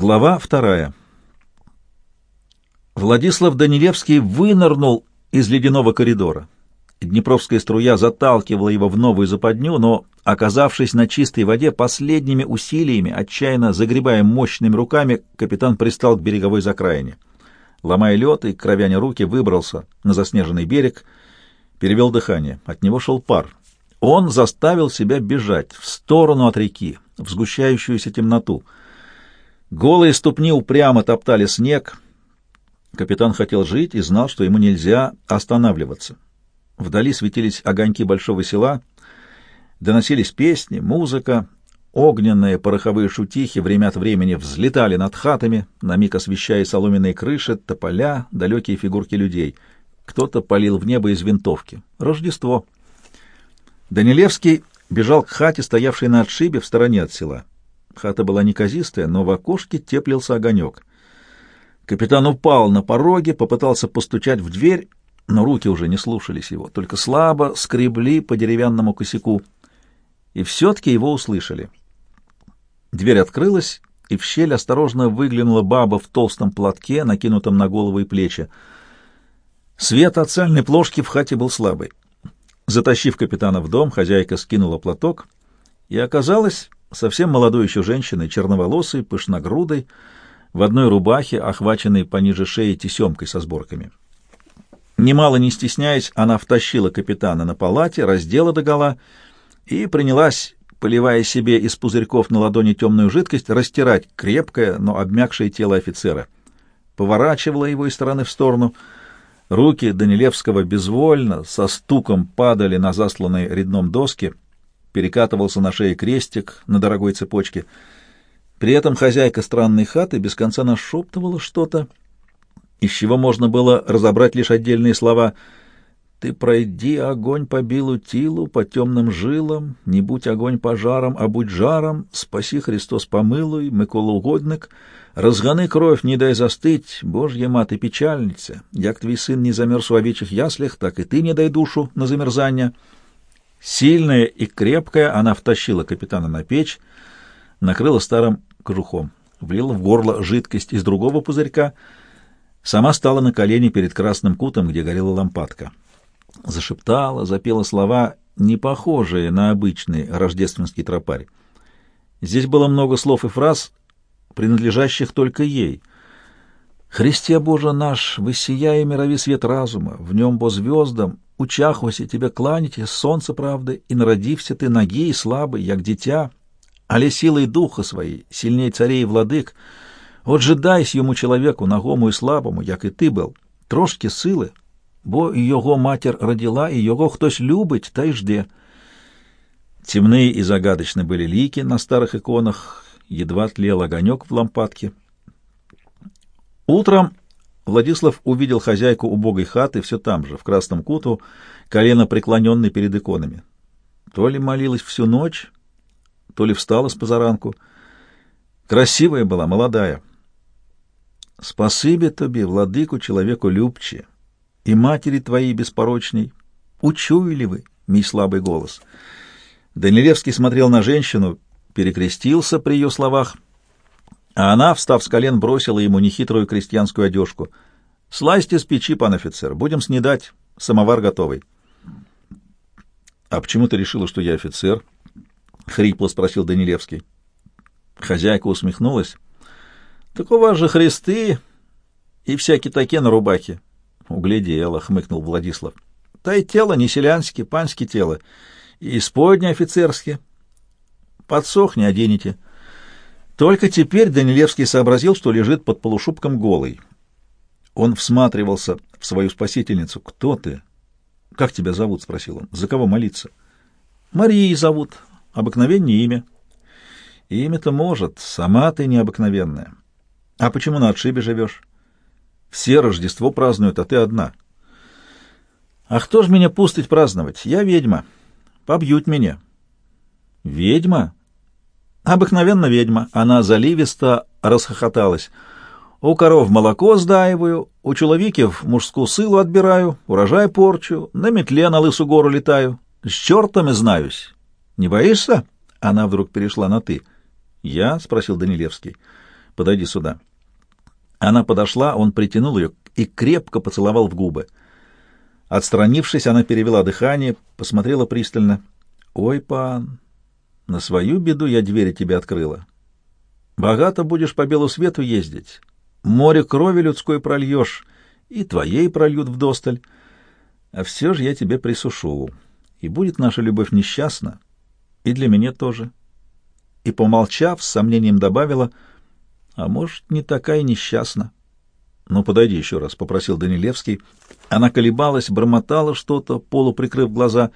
Глава вторая. Владислав Данилевский вынырнул из ледяного коридора. Днепровская струя заталкивала его в новую западню, но, оказавшись на чистой воде, последними усилиями, отчаянно загребая мощными руками, капитан пристал к береговой закраине. Ломая лед и кровяня руки, выбрался на заснеженный берег, перевел дыхание. От него шел пар. Он заставил себя бежать в сторону от реки, в сгущающуюся темноту. Голые ступни упрямо топтали снег. Капитан хотел жить и знал, что ему нельзя останавливаться. Вдали светились огоньки большого села, доносились песни, музыка, огненные пороховые шутихи время от времени взлетали над хатами, на миг освещая соломенные крыши, тополя, далекие фигурки людей. Кто-то палил в небо из винтовки. Рождество. Данилевский бежал к хате, стоявшей на отшибе в стороне от села. Хата была неказистая, но в окошке теплился огонек. Капитан упал на пороге, попытался постучать в дверь, но руки уже не слушались его, только слабо скребли по деревянному косяку. И все-таки его услышали. Дверь открылась, и в щель осторожно выглянула баба в толстом платке, накинутом на голову и плечи. Свет от сальной плошки в хате был слабый. Затащив капитана в дом, хозяйка скинула платок, и оказалась совсем молодой еще женщиной, черноволосой, пышногрудой, в одной рубахе, охваченной пониже шеи тесемкой со сборками. Немало не стесняясь, она втащила капитана на палате, раздела догола и принялась, поливая себе из пузырьков на ладони темную жидкость, растирать крепкое, но обмякшее тело офицера. Поворачивала его из стороны в сторону — Руки Данилевского безвольно, со стуком падали на засланной редном доске, перекатывался на шее крестик на дорогой цепочке. При этом хозяйка странной хаты без конца нашептывала что-то, из чего можно было разобрать лишь отдельные слова «Ты пройди огонь по билу тилу, по темным жилам, не будь огонь пожаром, а будь жаром, спаси Христос помилуй, Микола угодник». Разгони кровь, не дай застыть, Божья мати печальниця, як твій сын не замерз у овечьих яслях, так и ты не дай душу на замерзание. Сильная и крепкая она втащила капитана на печь, накрыла старым кожухом, влила в горло жидкость из другого пузырька, сама стала на колени перед красным кутом, где горела лампадка. Зашептала, запела слова, не похожие на обычный рождественский тропарь. Здесь было много слов и фраз, принадлежащих только ей. «Христе Боже наш, высияя мирови свет разума, в нем бо звездам, учахося тебе кланяйте, солнце правды, и народився ты ноги и слабый, як дитя, але силой духа своей, сильней царей и владык, отже дайся йому человеку, нагому и слабому, як и ты был, трошки сили, бо його матір родила, и його хтось любить, та й жде». Темные и загадочны были лики на старых иконах, едва тлел огонек в лампадке. Утром Владислав увидел хозяйку убогой хаты все там же, в красном куту, колено преклоненной перед иконами. То ли молилась всю ночь, то ли встала с позаранку. Красивая была, молодая. «Спасибо тебе, владыку, человеку любче, и матери твоей беспорочней. Учуяли вы?» — мій слабый голос. Данилевский смотрел на женщину, перекрестился при ее словах, а она, встав с колен, бросила ему нехитрую крестьянскую одежку. «Слазьте с печи, пан офицер, будем снедать, самовар готовый». «А почему ты решила, что я офицер?» — хрипло спросил Данилевский. Хозяйка усмехнулась. «Так у вас же христы и всякие такие на рубахе». «Углядела», — хмыкнул Владислав. «Та и тело не селянские, панские тело, и исподние офицерские, Подсохни, оденете. Только теперь Данилевский сообразил, что лежит под полушубком голый. Он всматривался в свою спасительницу. «Кто ты?» «Как тебя зовут?» — спросил он. «За кого молиться?» «Марией зовут. Обыкновенное имя». «Имя-то может. Сама ты необыкновенная. А почему на отшибе живешь?» «Все Рождество празднуют, а ты одна». «А кто ж меня пустить праздновать? Я ведьма. Побьют меня». «Ведьма?» Обыкновенно ведьма. Она заливисто расхохоталась. У коров молоко сдаиваю, у человеков мужскую силу отбираю, урожай порчу, на метле на лысу гору летаю. С чертами знаюсь. Не боишься? Она вдруг перешла на «ты». «Я?» — спросил Данилевский. Подойди сюда». Она подошла, он притянул ее и крепко поцеловал в губы. Отстранившись, она перевела дыхание, посмотрела пристально. «Ой, пан, на свою беду я двери тебе открыла. Богато будешь по белу свету ездить, море крови людской прольешь, и твоей прольют вдосталь. А все же я тебе присушу, и будет наша любовь несчастна, и для меня тоже». И, помолчав, с сомнением добавила, «А может, не такая несчастна?» «Ну, подойди еще раз», — попросил Данилевский. Она колебалась, бормотала что-то, полуприкрыв глаза.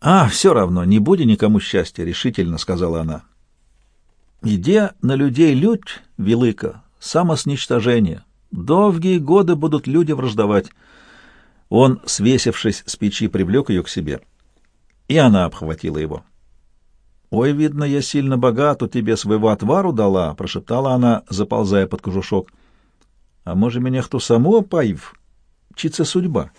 «А, все равно, не буди никому счастья», — решительно сказала она. «Иде на людей лють, велика, самосничтожение. Довгие годы будут люди враждовать». Он, свесившись с печи, привлек ее к себе, и она обхватила его. «Ой, видно, я сильно богату тебе своего отвару дала», — прошептала она, заползая под кожушок. «А може, меня кто само паив? Чи це судьба?»